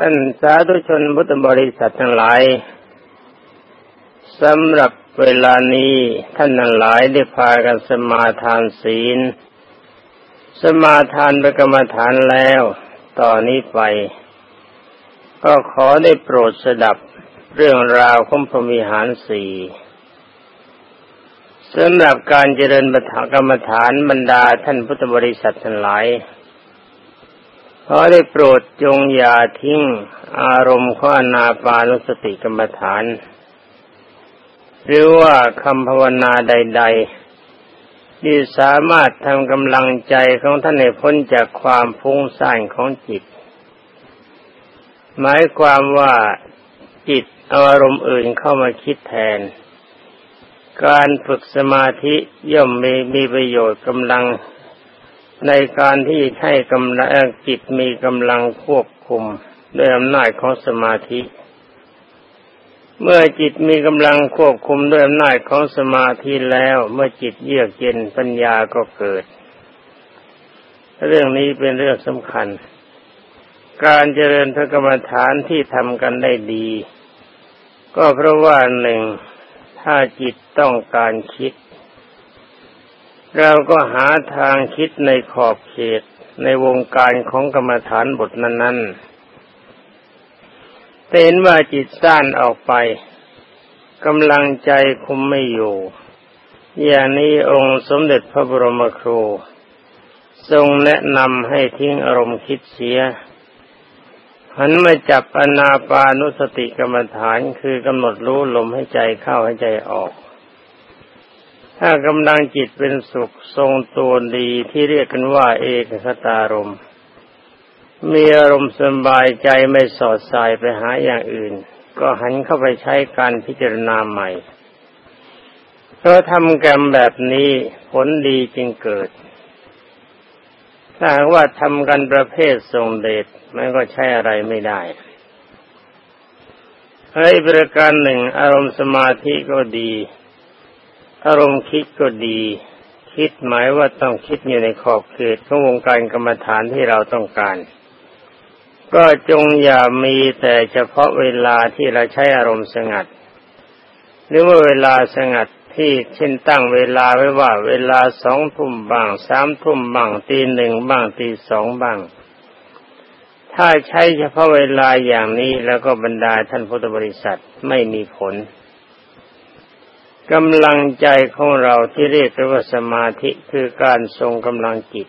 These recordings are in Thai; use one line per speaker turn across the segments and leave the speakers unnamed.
ท่านสาธุชนพุทธบริษัททั้งหลายสำหรับเวลานี้ท่านทั้งหลายได้พากันสมาทานศีล สมาทานประกรรมฐานแล้วต่อนนี้ไป ก็ขอได้โปรดสดับเรื่องราวของพรมิหารสี่สำหรับการเจริญบักรรมฐานบรรดาท่านพุทธบริษัททั้งหลาย ขอได้โปรดจงอย่าทิ้งอารมณ์ข้อนาปานุสติกรรมฐาน หรือว่าคำภาวนาใด ๆ ที่สามารถทำกำลังใจของท่านให้พ้นจากความฟุ้งซ่านของจิต หมายความว่าจิตอาอารมณ์อื่นเข้ามาคิดแทน การฝึกสมาธิย่อมมีมีประโยชน์กำลัง ในการที่ให้กำลังจิตมีกำลังควบคุมด้วยอำนาจของสมาธิ เมื่อจิตมีกำลังควบคุมด้วยอำนาจของสมาธิแล้ว เมื่อจิตเยือกเย็นปัญญาก็เกิด เรื่องนี้เป็นเรื่องสำคัญ การเจริญพระกรรมฐานที่ทำกันได้ดี ก็เพราะว่าหนึ่งถ้าจิตต้องการคิด เราก็หาทางคิดในขอบเขตในวงการของกรรมฐานบทนั้นๆเห็นว่าจิตสั้นออกไปกำลังใจคุมไม่อยู่ อย่างนี้องค์สมเด็จพระบรมครู ทรงแนะนำให้ทิ้งอารมณ์คิดเสีย หันมาจับอนาปานุสติกรรมฐานคือกำหนดรู้ลมให้ใจเข้าให้ใจออก ถ้ากำลังจิตเป็นสุขทรงตัวดีที่เรียกกันว่าเอกคตารมมีอารมณ์สบายใจไม่สอดสายไปหาอย่างอื่น ก็หันเข้าไปใช้การพิจารณาใหม่เพราะทำกรรมแบบนี้ผลดีจึงเกิด ถ้าว่าทำกันประเภททรงเดชมันก็ใช้อะไรไม่ได้เฮ้ยประการหนึ่งอารมณ์สมาธิก็ดี อารมณ์คิดก็ดี คิดหมายว่าต้องคิดอยู่ในขอบเขตของวงการกรรมฐานที่เราต้องการ ก็จงอย่ามีแต่เฉพาะเวลาที่เราใช้อารมณ์สงัด หรือว่าเวลาสงัดที่เช่นตั้งเวลาไว้ว่า เวลาสองทุ่มบ้างสามทุ่มบ้างตีหนึ่งบ้างตีสองบ้าง ถ้าใช้เฉพาะเวลาอย่างนี้แล้วก็บรรดาท่านพุทธบริษัทไม่มีผล กำลังใจของเราที่เรียกว่าสมาธิคือการทรงกำลังจิต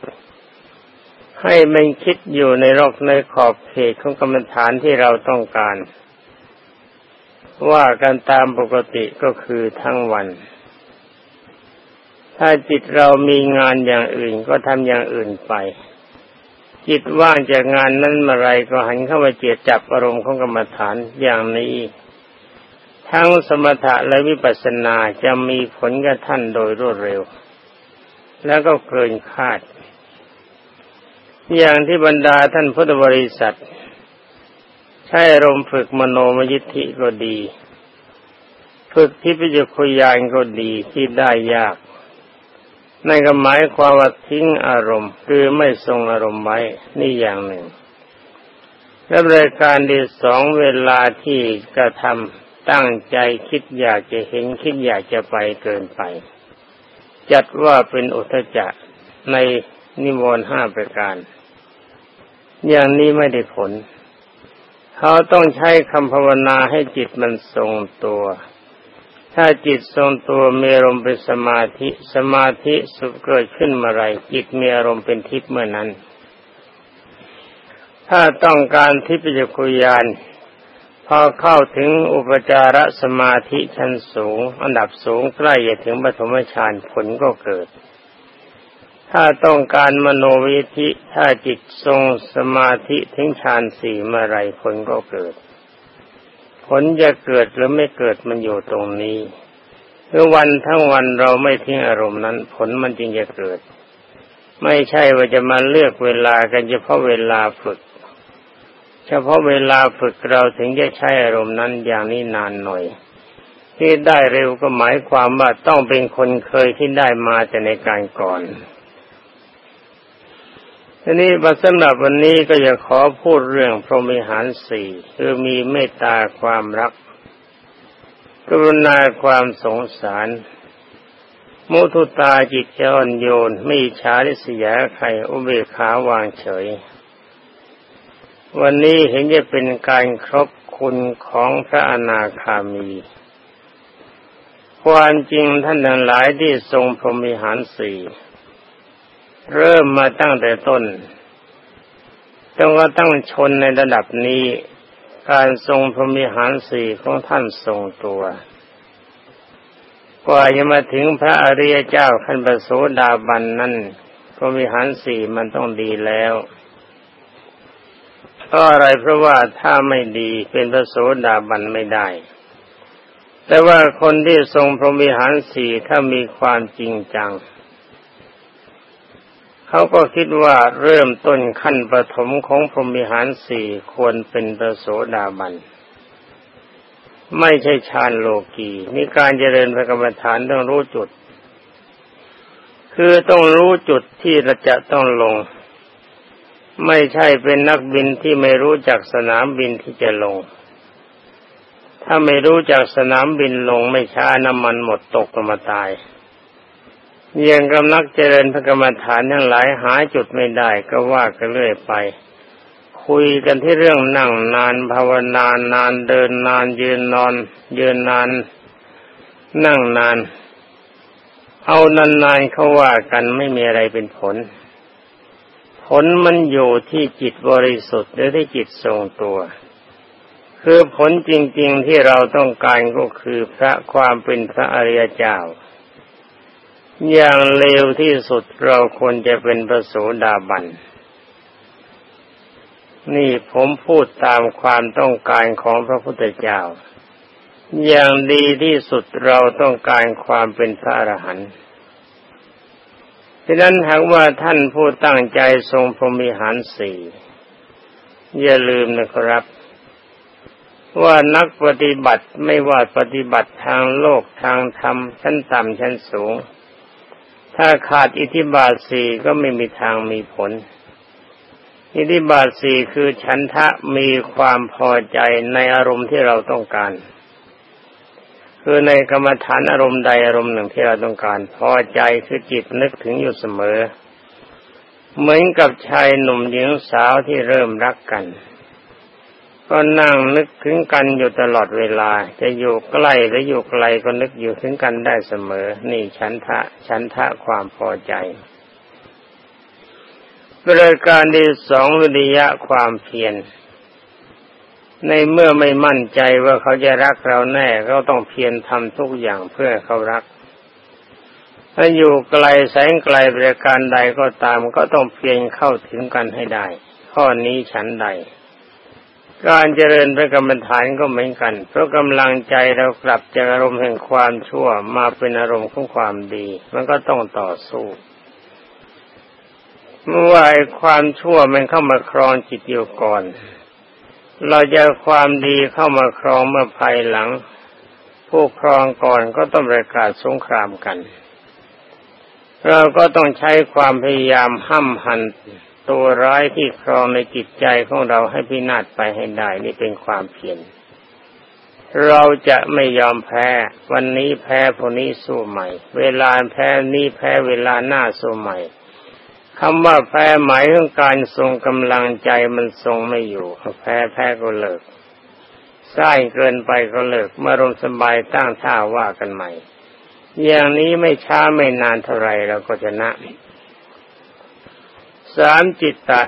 ให้มันคิดอยู่ในรอกในขอบเขตของกรรมฐานที่เราต้องการ ว่ากันตามปกติก็คือทั้งวัน ถ้าจิตเรามีงานอย่างอื่นก็ทำอย่างอื่นไป จิตว่างจากงานนั้นเมื่อไรก็หันเข้ามาเจียจับอารมณ์ของกรรมฐานอย่างนี้ ทั้งสมถะและวิปัสสนาจะมีผลกับท่านโดยรวดเร็ว แล้วก็เกินคาด อย่างที่บรรดาท่านพุทธบริษัท ใช้รมฝึกมโนมยิทธิก็ดี ฝึกที่พิจคุยานก็ดีที่ได้ยากในก็หมายความว่าทิ้งอารมณ์ คือไม่ทรงอารมณ์ไว้นี่อย่างหนึ่งและรายการที่สองเวลาที่กระทำ ตั้งใจคิดอยากจะเห็นคิดอยากจะไปเกินไป จัดว่าเป็นอุทจักในนิวรณ์ห้าประการ อย่างนี้ไม่ได้ผล เขาต้องใช้คำภาวนาให้จิตมันทรงตัว ถ้าจิตทรงตัวมีอารมณ์เป็นสมาธิ สมาธิสุขเกิดขึ้นเมื่อไรจิตมีอารมณ์เป็นทิพย์เมื่อนั้น ถ้าต้องการทิพยคุยาน พอเข้าถึงอุปจารสมาธิชั้นสูง อันดับสูงใกล้จะถึงปฐมฌานผลก็เกิด ถ้าต้องการมโนวิธิถ้าจิตทรงสมาธิถึงฌานสี่เมื่อไรผลก็เกิด ผลจะเกิดหรือไม่เกิดมันอยู่ตรงนี้เมื่อวันทั้งวันเราไม่ทิ้งอารมณ์นั้น ผลมันจึงจะเกิด ไม่ใช่ว่าจะมาเลือกเวลากันเฉพาะเวลาฝึก เฉพาะเวลาฝึกเราถึงจะใช้อารมณ์นั้นอย่างนี้นานหน่อย ที่ได้เร็วก็หมายความว่าต้องเป็นคนเคยที่ได้มาแต่ในการก่อนทีนี้บัสำหรับวันนี้ก็จะขอพูดเรื่องพรหมิหารสี่คือมีเมตตาความรัก กรุณาความสงสาร มุทุตาจิตจอ่อนโยน ไม่ฉาริษยาใครอุเบกขาวางเฉย วันนี้เห็นจะเป็นการครบคุณของพระอนาคามี ความจริงท่านทั้งหลายที่ทรงพรมิหารสี่เริ่มมาตั้งแต่ต้นจนกระตั้งชนในระดับนี้ การทรงพรมิหารสี่ของท่านทรงตัวกว่าจะมาถึงพระอริยเจ้าขั้นประโสดาบันนั้นพรมิหารสี่มันต้องดีแล้ว เพราะอะไรเพราะว่าถ้าไม่ดีเป็นพระโสดาบันไม่ได้ แต่ว่าคนที่ทรงพรหมิหารสี่ถ้ามีความจริงจัง เขาก็คิดว่าเริ่มต้นขั้นประถมของพรหมิหารสี่ควรเป็นประโสดาบันไม่ใช่ฌานโลกีนี่การเจริญพระกรรมฐานต้องรู้จุด คือต้องรู้จุดที่เราจะต้องลง ไม่ใช่เป็นนักบินที่ไม่รู้จักสนามบินที่จะลง ถ้าไม่รู้จักสนามบินลงไม่ช้าน้ำมันหมดตกก็มาตายยังกำลังเจริญพระกรรมฐานทั้งหลายหาจุดไม่ได้ก็ว่ากันเรื่อยไป คุยกันที่เรื่องนั่งนานภาวนานนานเดินนานยืนนอน ยืนนาน นั่งนาน เอานานๆเขาว่ากันไม่มีอะไรเป็นผล ผลมันอยู่ที่จิตบริสุทธิ์หรือที่จิตทรงตัว คือผลจริง ๆที่เราต้องการก็คือพระความเป็นพระอริยเจ้า อย่างเร็วที่สุดเราควรจะเป็นพระโสดาบันนี่ผมพูดตามความต้องการของพระพุทธเจ้า อย่างดีที่สุดเราต้องการความเป็นพระอรหันต์ ดังนั้นหากว่าท่านผู้ตั้งใจทรงพรหมิหารสี่อย่าลืมนะครับ ว่านักปฏิบัติไม่ว่าปฏิบัติทางโลกทางธรรมชั้นต่ำชั้นสูง ถ้าขาดอิทธิบาทสี่ก็ไม่มีทางมีผล อิทธิบาทสี่คือฉันทะมีความพอใจในอารมณ์ที่เราต้องการ คือในกรรมฐานอารมณ์ใดอารมณ์หนึ่งที่เราต้องการ พอใจคือจิตนึกถึงอยู่เสมอ เหมือนกับชายหนุ่มหญิงสาวที่เริ่มรักกัน ก็นั่งนึกถึงกันอยู่ตลอดเวลา จะอยู่ใกล้หรืออยู่ไกลก็นึกอยู่ถึงกันได้เสมอ นี่ฉันทะฉันทะความพอใจบริการที่สองวิริยะความเพียร ในเมื่อไม่มั่นใจว่าเขาจะรักเราแน่ก็ต้องเพียรทำทุกอย่างเพื่อเขารัก ถ้าอยู่ไกลแสงไกลบริการใดก็ตามก็ต้องเพียรเข้าถึงกันให้ได้ ข้อนี้ฉันใด การเจริญพระกรรมฐานก็เหมือนกัน เพราะกำลังใจเรากลับจากอารมณ์แห่งความชั่วมาเป็นอารมณ์ของความดี มันก็ต้องต่อสู้เมื่อวายความชั่วมันเข้ามาครองจิตอยู่ก่อน เราจะความดีเข้ามาครองเมื่อภายหลัง ผู้ครองก่อนก็ต้องประกาศสงครามกัน เราก็ต้องใช้ความพยายามห้ำหันตัวร้ายที่ครองในจิตใจของเราให้พินาศไปให้ได้นี่เป็นความเพียรเราจะไม่ยอมแพ้ วันนี้แพ้พรุ่งนี้สู้ใหม่ เวลาแพ้นี้แพ้เวลาหน้าสู้ใหม่ คำว่าแพ้หมายถึงการทรงกำลังใจมันทรงไม่อยู่แพ้แพ้ก็เลิกใส้างเกินไปก็เลิกเมื่อรมสบายตั้งท่าว่ากันใหม่ อย่างนี้ไม่ช้าไม่นานเท่าไรเราก็ชนะสามจิตตะ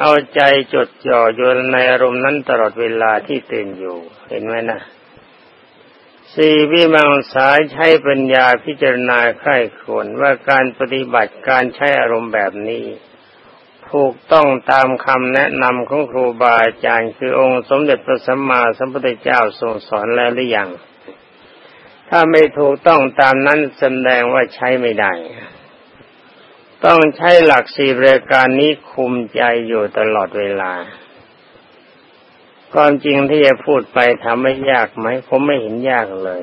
เอาใจจดจ่ออยู่ในอารมณ์นั้นตลอดเวลาที่ตื่นอยู่ เห็นไหมนะ สี่วิมังสาใช้ปัญญาพิจารณาใคร่ควญว่าการปฏิบัติการใช้อารมณ์แบบนี้ ถูกต้องตามคำแนะนำของครูบาอาจารย์ คือองค์สมเด็จพระสัมมาสัมพุทธเจ้าทรงสอนแล้วหรือยัง ถ้าไม่ถูกต้องตามนั้นแสดงว่าใช้ไม่ได้ ต้องใช้หลักสี่รายการนี้คุมใจอยู่ตลอดเวลา ความจริงที่จะพูดไปทำไม่ยากไหมผมไม่เห็นยากเลย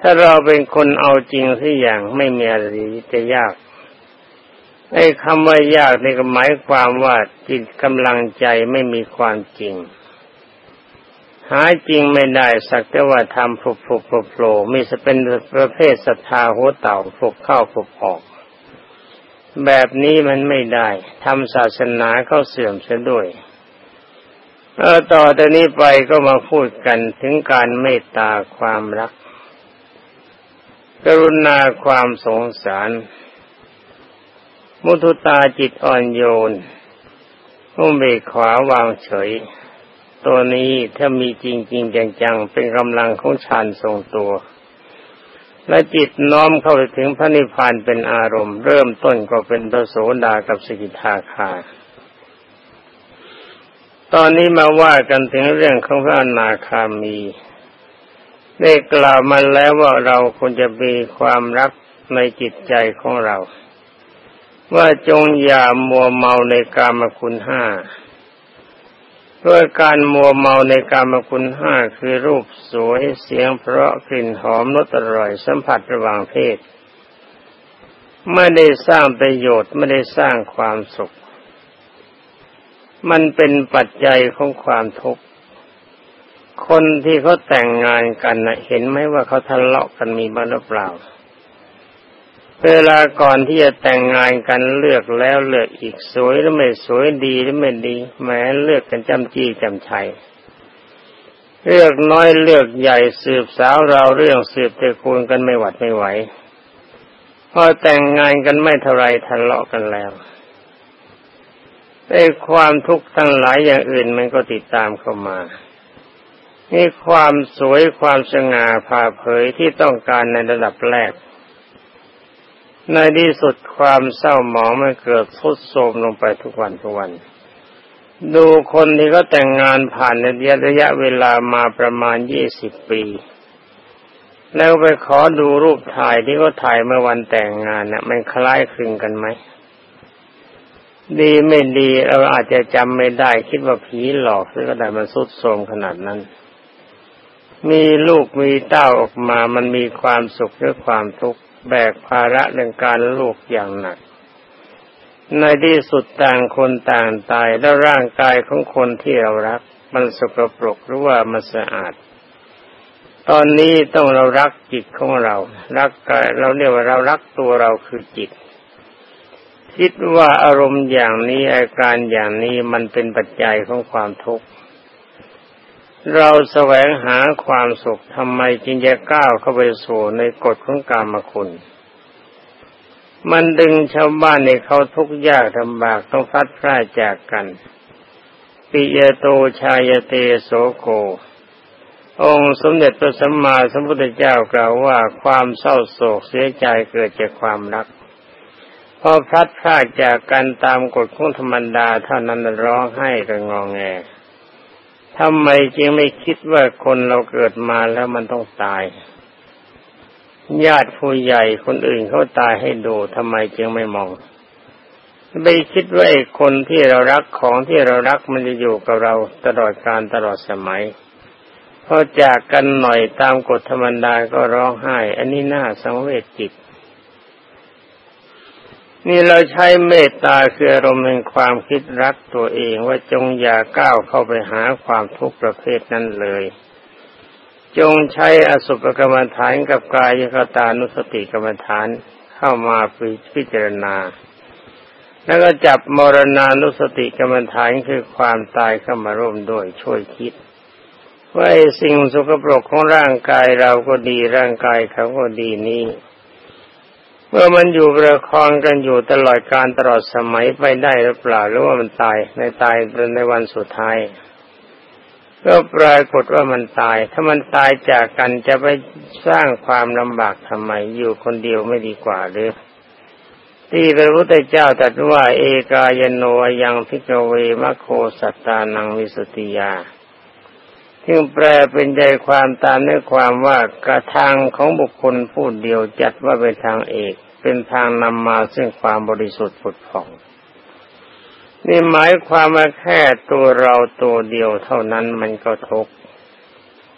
ถ้าเราเป็นคนเอาจริงสักอย่างไม่มีอะไรจะยากไอ้คำว่ายากนี่ก็หมายความว่าจิตกำลังใจไม่มีความจริง หาจริงไม่ได้สักแต่ว่าทำผุบผุบโผล่มีจะเป็นประเภทศรัทธาหัวเต่าผุบเข้าผุบออก แบบนี้มันไม่ได้ทำศาสนาเข้าเสื่อมเสียด้วย เออต่อแต่นี้ไปก็มาพูดกันถึงการเมตตาความรัก กรุณาความสงสาร มุทุตาจิตอ่อนโยนมุเบกขวาวางเฉย ตัวนี้ถ้ามีจริงๆจังๆ เป็นกำลังของฌานทรงตัว และจิตน้อมเข้าไปถึงพระนิพพานเป็นอารมณ์ เริ่มต้นก็เป็นพระโสดากับสกิทาคา ตอนนี้มาว่ากันถึงเรื่องของพระอนาคามี ได้กล่าวมาแล้วว่าเราควรจะมีความรักในจิตใจของเรา ว่าจงอย่ามัวเมาในกามคุณห้าเพื่อการมัวเมาในกามคุณห้าคือรูปสวยเสียงเพราะกลิ่นหอมรสอร่อยสัมผัสระหว่างเพศ ไม่ได้สร้างประโยชน์ไม่ได้สร้างความสุข มันเป็นปัจจัยของความทุกข์ คนที่เขาแต่งงานกันนะเห็นไหมว่าเขาทะเลาะกันมีบ้างหรือเปล่า เวลาก่อนที่จะแต่งงานกันเลือกแล้วเลือกอีกสวยหรือไม่สวยดีหรือไม่ดีแม้เลือกกันจำจี้จำชัยเลือกน้อยเลือกใหญ่สืบสาวเราเรื่องสืบตระกูลกันไม่หวัดไม่ไหวพอแต่งงานกันไม่เท่าไรทะเลาะกันแล้ว ไอ้ความทุกข์ทั้งหลายอย่างอื่นมันก็ติดตามเข้ามานี่ความสวยความสง่าผ่าเผยที่ต้องการในระดับแรก ในที่สุดความเศร้าหมองมันเกิดทุดโทรมลงไปทุกวันทุกวัน ดูคนที่ก็แต่งงานผ่านในระยะเวลามาประมาณยี่สิบปี แล้วไปขอดูรูปถ่ายที่เขาถ่ายเมื่อวันแต่งงานนะ่ะมันคล้ายคลึงกันไหม ดีไม่ดีเราอาจจะจำไม่ได้ คิดว่าผีหลอกหรือก็ได้มันสุดโทมขนาดนั้น มีลูกมีเต้าออกมามันมีความสุขหรือความทุกข์แบกภาระเรื่องการลูกอย่างหนัก ในที่สุดต่างคนต่างตายแล้วร่างกายของคนที่เรารัก มันสกปรกหรือว่ามันสะอาด ตอนนี้ต้องเรารักจิตของเรา รักกายเราเรียกว่าเรารักตัวเราคือจิต คิดว่าอารมณ์อย่างนี้อาการอย่างนี้มันเป็นปัจจัยของความทุกข์ เราแสวงหาความสุขทำไมจึงจะก้าวเข้าไปสู่ในกฎของกรรมคุณ มันดึงชาวบ้านในเขาทุกข์ยากลำบากต้องพัดพลาดจากกัน ปิยโตชายเตโสโกองค์สมเด็จพระสัมมาสัมพุทธเจ้ากล่าวว่าความเศร้าโศกเสียใจเกิดจากความรัก พอพลัดพรากจากกันตามกฎของธรรมดาเท่านั้นร้องไห้กันงองแงทำไมจึงไม่คิดว่าคนเราเกิดมาแล้วมันต้องตาย ญาติผู้ใหญ่คนอื่นเขาตายให้ดูทำไมจึงไม่มองไปคิดว่าไอ้คนที่เรารักของที่เรารักมันจะอยู่กับเราตลอดการตลอดสมัยพอจากกันหน่อยตามกฎธรรมดาก็ร้องไห้ อันนี้น่าสังเวชจิต นี่เราใช้เมตตาคืออารมณ์แห่งความคิดรักตัวเองว่าจงอย่าก้าวเข้าไปหาความทุกข์ประเภทนั้นเลย จงใช้อสุภกรรมฐานกับกายคตานุสติกรรมฐานเข้ามาพิจารณา แล้วก็จับมรณานุสติกรรมฐานคือความตายเข้ามาร่วมด้วยช่วยคิดว่าสิ่งสกปรกของร่างกายเราก็ดีร่างกายเขาก็ดีนี้ เมื่อมันอยู่ประคองกันอยู่ตลอดการตลอดสมัยไปได้หรือเปล่าหรือว่ามันตายในตายในวันสุดท้ายก็ปรากฏว่ามันตาย ถ้ามันตายจากกันจะไปสร้างความลำบากทำไมอยู่คนเดียวไม่ดีกว่าหรือที่พระพุทธเจ้าตรัสว่า เอกายโนยังพิกเวมะโคสัตตานังวิสุติยา ซึ่งแปลเป็นใจความตามด้วยความว่ากระทางของบุคคลผู้เดียวจัดว่าเป็นทางเอก เป็นทางนำมาซึ่งความบริสุทธิ์ผุดผ่องนี่หมายความว่าแค่ตัวเราตัวเดียวเท่านั้นมันก็ทุกข์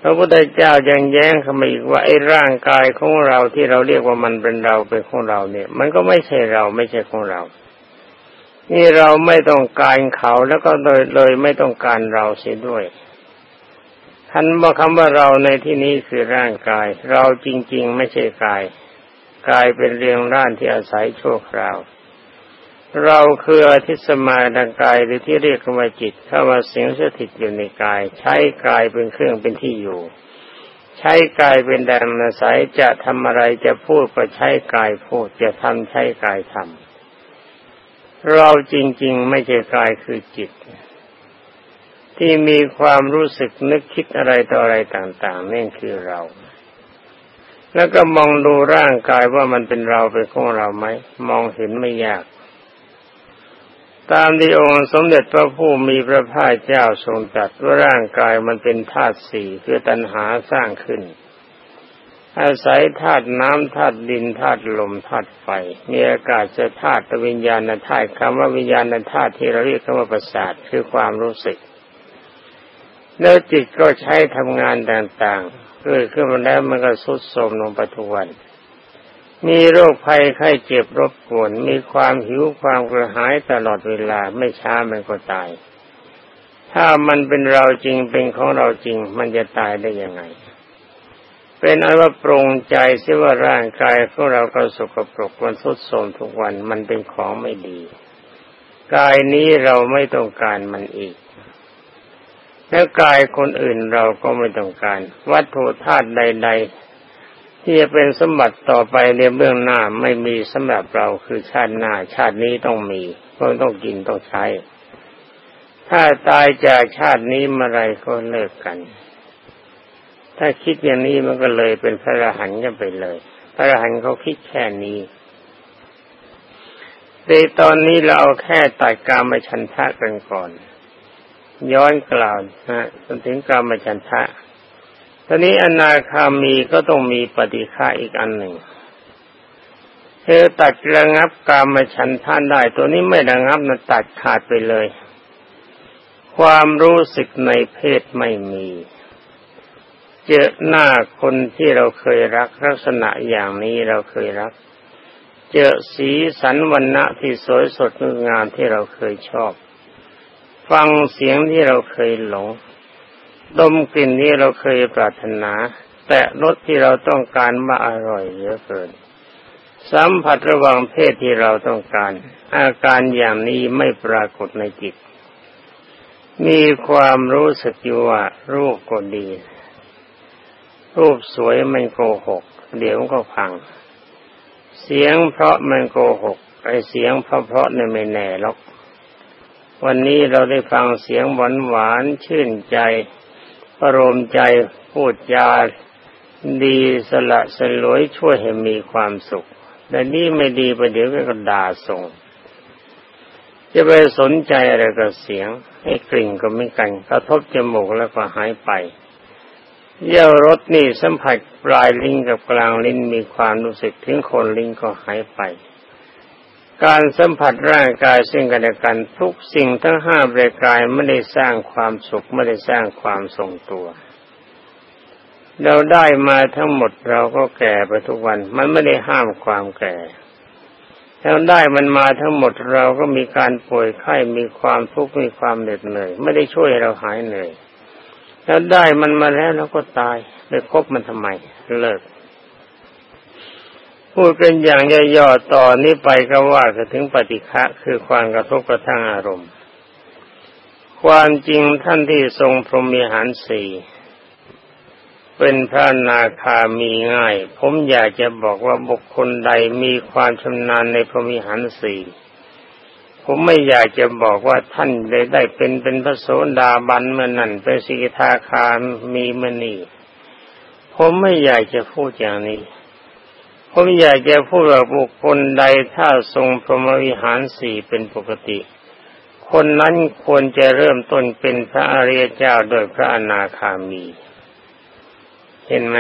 พระพุทธเจ้ายังแย้งเข้ามาอีกว่าไอ้ร่างกายของเราที่เราเรียกว่ามันเป็นเราเป็นของเราเนี่ย มันก็ไม่ใช่เราไม่ใช่ของเรา นี่เราไม่ต้องการเขาแล้วก็เลยเลยไม่ต้องการเราเสียด้วย ท่านบอกคำว่าเราในที่นี้คือร่างกาย เราจริง ๆ ไม่ใช่กาย กายเป็นเรียงร่านที่อาศัยชั่วคราว เราคืออธิสมาดังกายหรือที่เรียกว่าจิต เข้ามาสิงสถิตอยู่ในกาย ใช้กายเป็นเครื่องเป็นที่อยู่ ใช้กายเป็นแดนอาศัยจะทำอะไรจะพูดก็ใช้กายพูดจะทำใช้กายทำเราจริง ๆ ไม่ใช่กายคือจิต ที่มีความรู้สึกนึกคิดอะไรต่ออะไรต่างๆนั่นคือเรา แล้วก็มองดูร่างกายว่ามันเป็นเราเป็นของเราไหมมองเห็นไม่ยาก ตามที่องค์สมเด็จพระผู้มีพระภาคเจ้าทรงตรัสว่าร่างกายมันเป็นธาตุสี่คือตัณหาสร้างขึ้น อาศัยธาตุน้ำธาตุดินธาตุลมธาตุไฟมีอากาศจะธาตุวิญญาณธาตุคำว่าวิญญาณธาตุที่เราเรียกคำว่าประสาทคือความรู้สึก แล้วจิตก็ใช้ทำงานต่างๆเกิดขึ้นมาแล้วมันก็สุดโทมลงปัจจุบัน มีโรคภัยไข้เจ็บรบกวน มีความหิวความกระหายตลอดเวลาไม่ช้ามันก็ตาย ถ้ามันเป็นเราจริงเป็นของเราจริง มันจะตายได้ยังไง เป็นอันว่าปรงใจเสียว่าร่างกายของเราก็สกปรกมันทุดโทมทุกวันมันเป็นของไม่ดี กายนี้เราไม่ต้องการมันอีก แล้วกายคนอื่นเราก็ไม่ต้องการ วัตถุธาตุใด ๆ ที่จะเป็นสมบัติต่อไปในเบื้องหน้าไม่มีสำหรับเราคือชาติหน้า ชาตินี้ต้องมีก็ต้องกินต้องใช้ ถ้าตายจากชาตินี้เมื่อไรก็เลิกกัน ถ้าคิดอย่างนี้มันก็เลยเป็นพระอรหันต์กันไปเลย พระอรหันต์เขาคิดแค่นี้ในตอนนี้เราเอาแค่ตัดการมาชันทะกันก่อน ย้อนกล่าวนะจนถึงกรรมจันทะตอนนี้อนาคามีก็ต้องมีปฏิฆาอีกอันหนึ่งเธอตัดระงับกรรมฉันท่านได้ ตัวนี้ไม่ระงับนะตัดขาดไปเลย ความรู้สึกในเพศไม่มี เจอหน้าคนที่เราเคยรักลักษณะอย่างนี้เราเคยรัก เจอสีสันวันณะที่สวยสดงดงามที่เราเคยชอบ ฟังเสียงที่เราเคยหลง ดมกลิ่นที่เราเคยปรารถนา แต่รสที่เราต้องการมาอร่อยเยอะเกิน สัมผัสระหว่างเพศที่เราต้องการ อาการอย่างนี้ไม่ปรากฏในจิต มีความรู้สึกอยู่ว่ารูปก็ดี รูปสวยมันโกหก เดี๋ยวก็พัง เสียงเพราะมันโกหกไอเสียงเพราะเพราะเนี่ยไม่แน่หรอก วันนี้เราได้ฟังเสียงหวานหวานชื่นใจประโลมใจพูดจาดีสละสลวยช่วยให้มีความสุข แต่นี่ไม่ดีประเดี๋ยวก็ด่าส่ง จะไปสนใจอะไรกับเสียง ให้กลิ่นก็ไม่กันกระทบจมูกแล้วก็หายไปเยี่ยวรถนี่สัมผัสปลายลิ้นกับกลางลิ้นมีความรู้สึกถึงคนลิ้นก็หายไป การสัมผัสร่างกายซึ่งกันและกันทุกสิ่งทั้งห้าบริกายไม่ได้สร้างความสุขไม่ได้สร้างความทรงตัว เราได้มาทั้งหมดเราก็แก่ไปทุกวัน มันไม่ได้ห้ามความแก่เราได้มันมาทั้งหมดเราก็มีการป่วยไข้มีความทุกข์มีความเหน็ดเหนื่อยไม่ได้ช่วยเราหายเหนื่อยแล้วได้มันมาแล้วเราก็ตายไปคบมันทำไมเลิก พูดเป็นอย่างย่อๆต่อนนี้ไปก็ว่าถึงปฏิฆะคือความกระทบกระทั่งอารมณ์ ความจริงท่านที่ทรงพรหมีหารสี่เป็นพระนาคามีง่าย ผมอยากจะบอกว่าบุคคลใดมีความชำนาญในพรหมีหารสี่ผมไม่อยากจะบอกว่าท่านได้ได้เป็นเป็นพระโสดาบันเมื่อนั่นเป็นสิกขาคามีมณีผมไม่อยากจะพูดอย่างนี้ ผมอยากจะพูดว่าบุคคลใดถ้าทรงพรหมวิหารสี่เป็นปกติ คนนั้นควรจะเริ่มต้นเป็นพระอริยเจ้าโดยพระอนาคามี เห็นไหม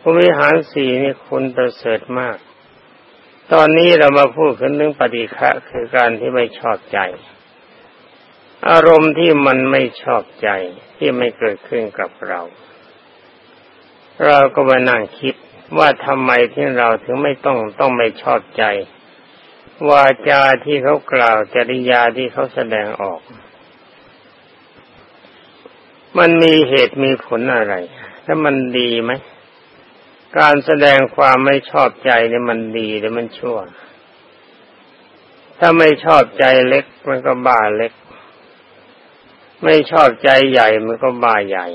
พรหมวิหารสี่นี่คุณประเสริฐมาก ตอนนี้เรามาพูดกันเรื่องปฏิฆะคือการที่ไม่ชอบใจ อารมณ์ที่มันไม่ชอบใจที่ไม่เกิดขึ้นกับเรา เราก็มานั่งคิด ว่าทำไมที่เราถึงไม่ต้องต้องไม่ชอบใจ วาจาที่เขากล่าวจริยาที่เขาแสดงออก มันมีเหตุมีผลอะไร ถ้ามันดีไหม การแสดงความไม่ชอบใจเนี่ยมันดีหรือมันชั่ว ถ้าไม่ชอบใจเล็กมันก็บ้าเล็ก ไม่ชอบใจใหญ่มันก็บ้าใหญ่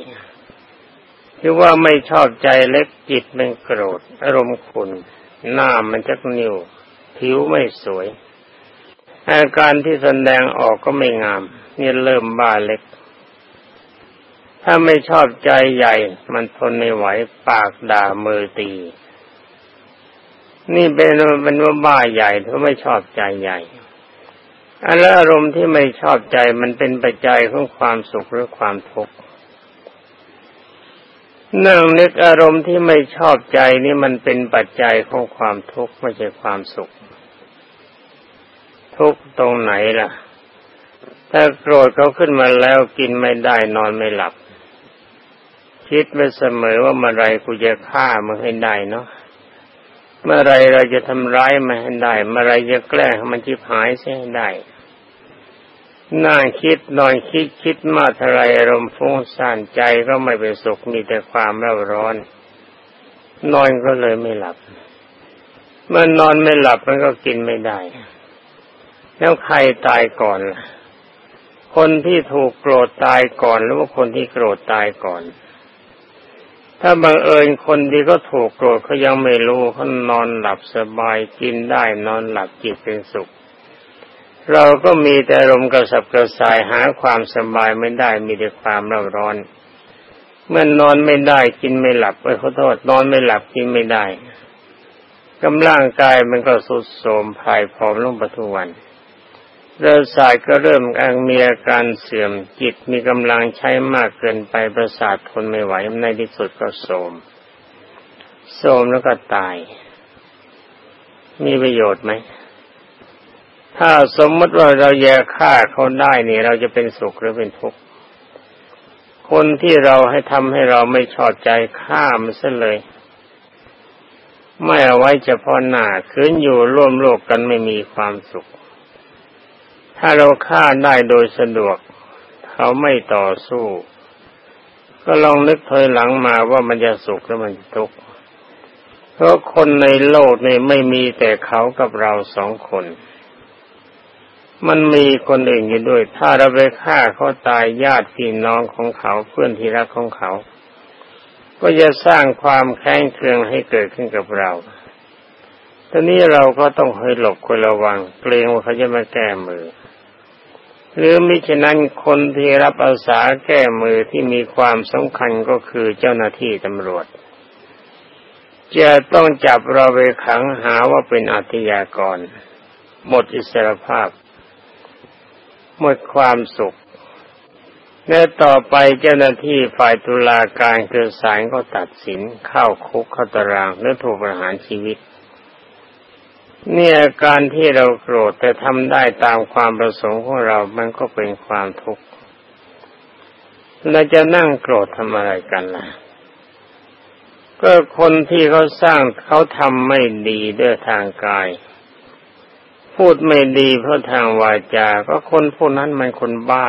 หรือว่าไม่ชอบใจเล็กจิตมันโกรธ อารมณ์ขุนหน้ามันจะนิ่วผิวไม่สวย อาการที่แสดงออกก็ไม่งาม นี่เริ่มบ้าเล็ก ถ้าไม่ชอบใจใหญ่ มันทนไม่ไหวปากด่ามือตี นี่เป็นเป็นว่าบ้าใหญ่เพราะไม่ชอบใจใหญ่อันแล้วอารมณ์ที่ไม่ชอบใจมันเป็นปัจจัยของความสุขหรือความทุกข์ นั่งนึกอารมณ์ที่ไม่ชอบใจนี่มันเป็นปัจจัยของความทุกข์ไม่ใช่ความสุข ทุกตรงไหนล่ะ ถ้าโกรธเขาขึ้นมาแล้วกินไม่ได้นอนไม่หลับ คิดไปเสมอว่าเมื่อไรกูจะฆ่ามันให้ได้เนาะเมื่อไรเราจะทำร้ายมันให้ได้ เมื่อไรจะแกล้งมันจิบหายเสียให้ได้ นั่งคิดนอนคิดคิดมาทลายอารมณ์ฟุ้งซ่านใจก็ไม่เป็นสุขมีแต่ความเร่าร้อน นอนก็เลยไม่หลับ เมื่อนอนไม่หลับมันก็กินไม่ได้ แล้วใครตายก่อนล่ะคนที่ถูกโกรธตายก่อนหรือว่าคนที่โกรธตายก่อน ถ้าบังเอิญคนที่เขาถูกโกรธเขายังไม่รู้เขานอนหลับสบายกินได้นอนหลับจิตเป็นสุข เราก็มีแต่ลมกระสับกระส่ายหาความสบายไม่ได้มีแต่ความร้อนร้อน เมื่อนนอนไม่ได้กินไม่หลับไปขอโทษนอนไม่หลับกินไม่ได้กำลังกายมันก็สุดโทมภายผอมลงปัทุวันเริ่มสายก็เริ่มมีอาการเสื่อมจิตมีกำลังใช้มากเกินไปประสาททนไม่ไหวในที่สุดก็โทมโทมแล้วก็ตาย มีประโยชน์ไหม ถ้าสมมติว่าเราแย่ฆ่าเขาได้เนี่ย เราจะเป็นสุขหรือเป็นทุกข์คนที่เราให้ทำให้เราไม่ชอบใจฆ่ามันซะเลย ไม่เอาไว้เฉพาะหน้าคืนอยู่ร่วมโลกกันไม่มีความสุข ถ้าเราฆ่าได้โดยสะดวก เขาไม่ต่อสู้ ก็ลองนึกถอยหลังมาว่ามันจะสุขหรือมันทุกข์เพราะคนในโลกนี้ไม่มีแต่เขากับเราสองคน มันมีคนอื่นอยู่ด้วย ถ้าเราไปฆ่าเขาตายญาติพี่น้องของเขาเพื่อนที่รักของเขา ก็จะสร้างความแค้นเคืองให้เกิดขึ้นกับเราตอนนี้เราก็ต้องให้หลบคนระวัง เกรงว่าเขาจะมาแก้มือ หรือมิฉะนั้นคนที่รับอาสาแก้มือที่มีความสำคัญก็คือเจ้าหน้าที่ตำรวจ จะต้องจับเราไปขังหาว่าเป็นอาชญากร หมดอิสรภาพ หมดความสุข และต่อไปเจ้าหน้าที่ฝ่ายตุลาการคือศาลก็ตัดสินเข้าคุกเข้าตารางและถูกประหารชีวิต เนี่ยการที่เราโกรธแต่ทำได้ตามความประสงค์ของเรา มันก็เป็นความทุกข์เราจะนั่งโกรธทำอะไรกันล่ะก็คนที่เขาสร้างเขาทำไม่ดีด้วยทางกาย พูดไม่ดีเพราะทางวาจา ก็คนพวกนั้นมันคนบ้า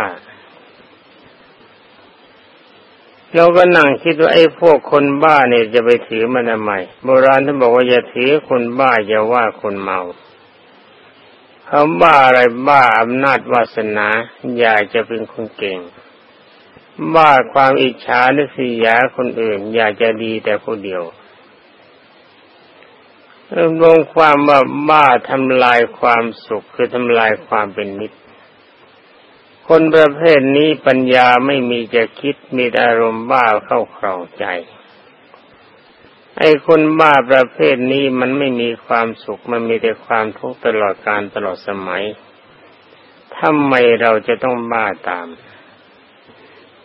เราก็นั่งคิดว่าไอ้พวกคนบ้าเนี่ยจะไปถือมันทำไมโบราณท่านบอกว่าอย่าถือคนบ้าอย่าว่าคนเมาเขาบ้าอะไรบ้าอำนาจวาสนาอยากจะเป็นคนเก่ง บ้าความอิจฉาหรือสียาคนอื่น อยากจะดีแต่ผู้เดียว รวมความว่าบ้าทำลายความสุขคือทำลายความเป็นมิตรคนประเภทนี้ปัญญาไม่มีจะคิดมีอารมณ์บ้าเข้าครองใจ ไอ้คนบ้าประเภทนี้มันไม่มีความสุขมันมีแต่ความทุกข์ตลอดการตลอดสมัยทำไมเราจะต้องบ้าตาม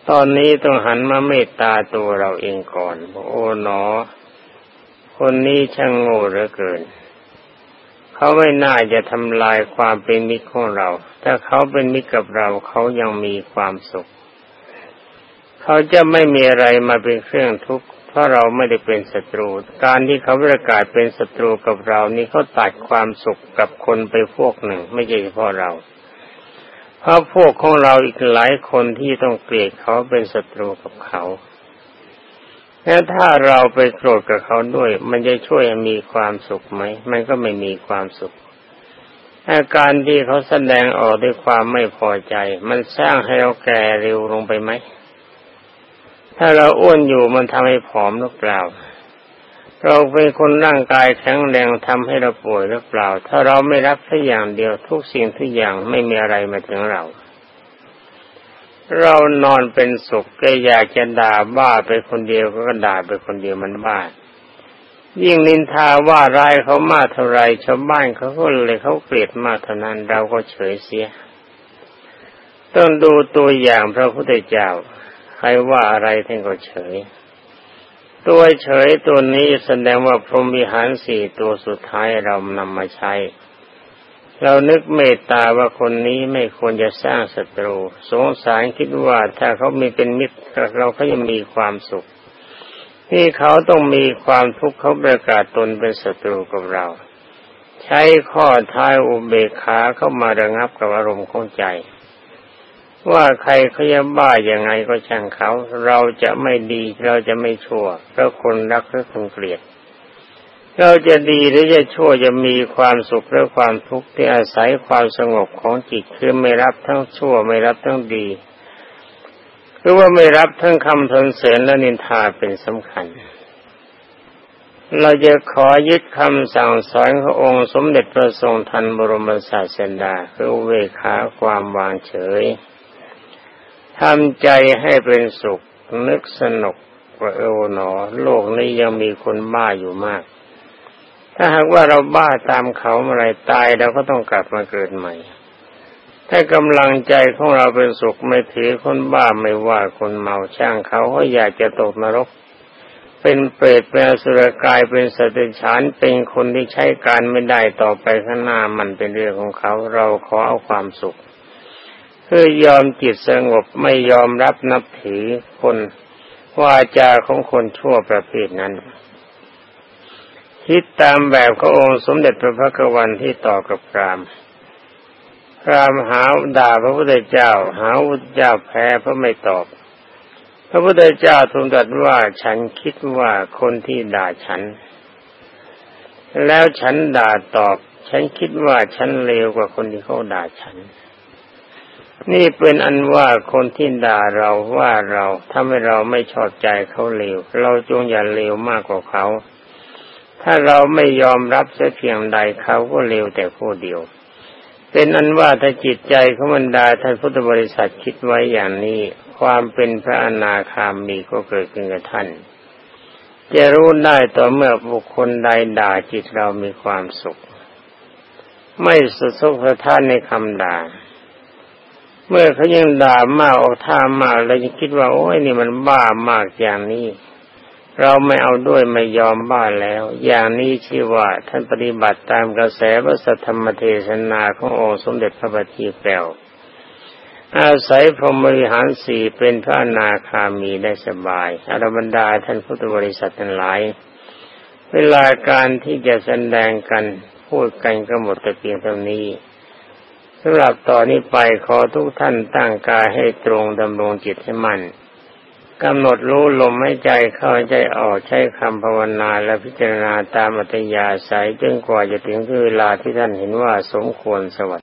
ตอนนี้ต้องหันมาเมตตาตัวเราเองก่อนโอ้หนอ คนนี้ช่างโง่เหลือเกิน เขาไม่น่าจะทำลายความเป็นมิตรของเรา ถ้าเขาเป็นมิตรกับเราเขายังมีความสุข เขาจะไม่มีอะไรมาเป็นเครื่องทุกข์ เพราะเราไม่ได้เป็นศัตรู การที่เขาประกาศเป็นศัตรูกับเรา นี่เขาตัดความสุขกับคนไปพวกหนึ่ง ไม่ใช่เฉพาะเราเพราะพวกของเราอีกหลายคนที่ต้องเกลียดเขาเป็นศัตรูกับเขา แล้วถ้าเราไปโกรธกับเขาด้วย มันจะช่วยมีความสุขไหม มันก็ไม่มีความสุข อาการที่เขาแสดงออกด้วยความไม่พอใจ มันสร้างให้เราแก่เร็วลงไปไหม ถ้าเราอ้วนอยู่มันทำให้ผอมหรือเปล่า เราเป็นคนร่างกายแข็งแรงทำให้เราป่วยหรือเปล่า ถ้าเราไม่รับสักอย่างเดียวทุกสิ่งทุกอย่างไม่มีอะไรมาถึงเรา เรานอนเป็นสุขก็อยากจะด่าบ้าไปคนเดียวก็ด่าไปคนเดียวมันบ้ายิ่งนินทาว่าร้ายเขามากเท่าไรชาวบ้านเขาก็เลยเขาเกลียดมากเท่านั้นเราก็เฉยเสีย ต้องดูตัวอย่างพระพุทธเจ้า ใครว่าอะไรท่านก็เฉย ตัวเฉยตัวนี้แสดงว่าพรหมิหารสี่ตัวสุดท้ายเรานำมาใช้ เรานึกเมตตาว่าคนนี้ไม่ควรจะสร้างศัตรู สงสารคิดว่าถ้าเขามีเป็นมิตรเราเขาจะมีความสุข ที่เขาต้องมีความทุกข์เขาประกาศตนเป็นศัตรูกับเรา ใช้ข้อท้ายอุเบกขาเข้ามาระงับกับอารมณ์ของใจ ว่าใครเขาจะบ้ายังไงก็ช่างเขา เราจะไม่ดีเราจะไม่ชั่วเพราะคนรักหรือคนเกลียด เราจะดีหรือจะชั่วจะมีความสุขหรือความทุกข์ที่อาศัยความสงบของจิตคือไม่รับทั้งชั่วไม่รับทั้งดีรือว่าไม่รับทั้งคำทนเสริญและนินทาเป็นสำคัญ เราจะขอยึดคำสั่งสอนขององค์สมเด็จพระทรงทันบรมศาสดาคือเวขาความวางเฉยทำใจให้เป็นสุขนึกสนุกว่าเออหนอ โลกนี้ยังมีคนบ้าอยู่มาก ถ้าหากว่าเราบ้าตามเขาเมื่อไรตายเราก็ต้องกลับมาเกิดใหม่ ถ้ากำลังใจของเราเป็นสุขไม่ถือคนบ้าไม่ว่าคนเมาช่างเขาเขาอยากจะตกนรก เป็นเปรตเป็นสุรกายเป็นสติฉานเป็นคนที่ใช้การไม่ได้ต่อไปข้างหน้ามันเป็นเรื่องของเขาเราขอเอาความสุขเพื่อยอมจิตสงบไม่ยอมรับนับถือคนว่าจาของคนชั่วประเภทนั้น คิดตามแบบขององค์สมเด็จพระพักวันที่ต่อกับพรามรามหาด่าพระพุทธเจ้า หาพุทธเจ้าแพ้เพราะไม่ตอบ พระพุทธเจ้าทูลตรัสว่าฉันคิดว่าคนที่ด่าฉัน แล้วฉันด่าตอบ ฉันคิดว่าฉันเลวกว่าคนที่เขาด่าฉัน นี่เป็นอันว่าคนที่ด่าเราว่าเราทำให้เราไม่ชอบใจเขาเลวเราจงอย่าเลวมากกว่าเขา ถ้าเราไม่ยอมรับเสียเพียงใดเขาก็เลวแต่ผู้เดียว เป็นอันว่าถ้าจิตใจของบรรดาท่านพุทธบริษัทคิดไว้อย่างนี้ ความเป็นพระอนาคามีก็เกิดขึ้นกับท่าน จะรู้ได้ต่อเมื่อบุคคลใดด่าจิตเรามีความสุข ไม่สุดสุขท่านในคำด่าเมื่อเขายังด่ามากออกท่ามากแล้วยังคิดว่าโอ้ยนี่มันบ้ามากอย่างนี้ เราไม่เอาด้วยไม่ยอมบ้าแล้ว อย่างนี้ชื่อว่าท่านปฏิบัติตามกระแสพระสัทธรรมเทศนาขององค์สมเด็จพระบัณฑิตแก้วอาศัยพรหมวิหารสี่เป็นพระนาคามีได้สบายอารบรรดาท่านพุทธบริษัททั้งหลาย เวลาการที่จะแสดงกันพูดกันก็หมดแต่เพียงเท่านี้สำหรับต่อนนี้ไปขอทุกท่านตั้งกายให้ตรงดำรงจิตให้มั่น กำหนดรู้ลมให้ใจเข้าใจออกใช้คำภาวนาและพิจารณาตามอัตยาสายจนกว่าจะถึงเวลาที่ท่านเห็นว่าสมควรสวัสด